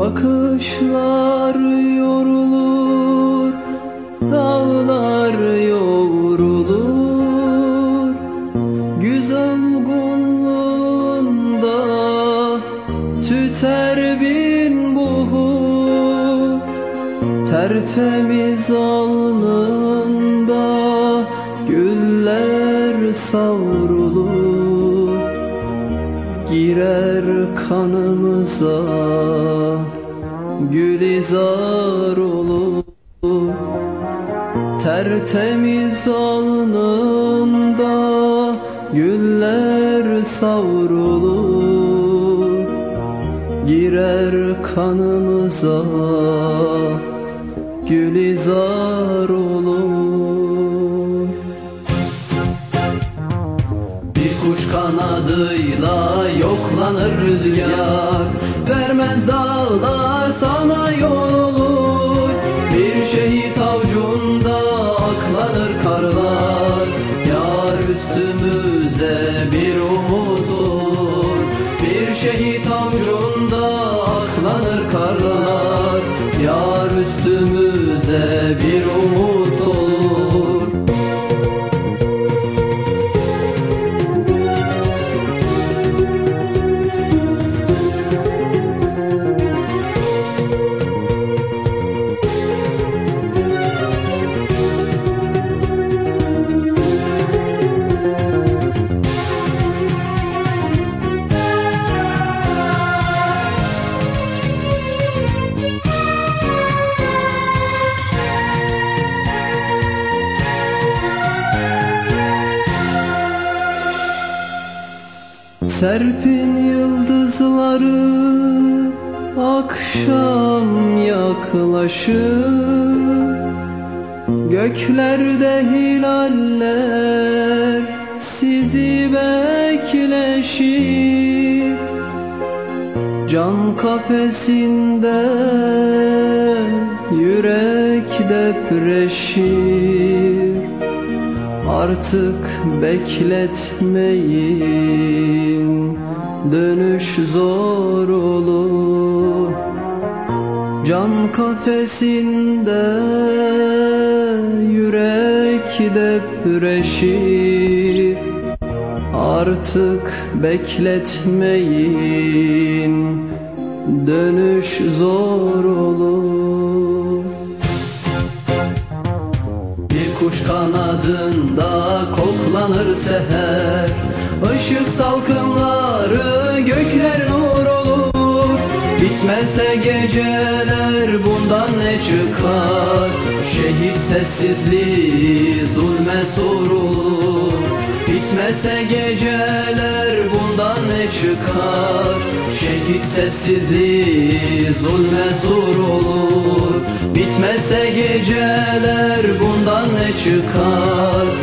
Bakışlar yorulur, dağlar yoğrulur. Güzel gunlunda tüter bin buhur. Tertemiz alnında güller savrulur. Girer kanımıza gülizar olur. Tertemiz alnında güller savrulur. Girer kanımıza gülizar olur. Bir kuş kanadıyla yoklanır rüzgar Vermez dağlar Yar üstümüze bir umut Bir şehit avcunda Serpin yıldızları akşam yaklaşır. Göklerde hilaller sizi bekleşir. Can kafesinde yürek depreşir Artık bekletmeyin Dönüş zor olur. Can kafesinde yürek depreşir Artık bekletmeyin Dönüş zor olur koklanır seher. Işık salkımları gökler nur olur. Bitmezse geceler bundan ne çıkar? Şehit sessizliği zulme sorulur. Bitmezse geceler bundan ne çıkar? Şehit sessizliği zulme sorulur. Bitmezse geceler bundan ne çıkar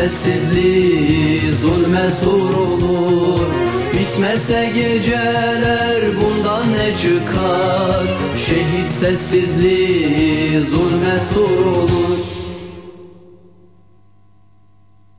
sessizliği zulme sorulur Bitmezse geceler bundan ne çıkar? Şehit sessizliği zulme sorulur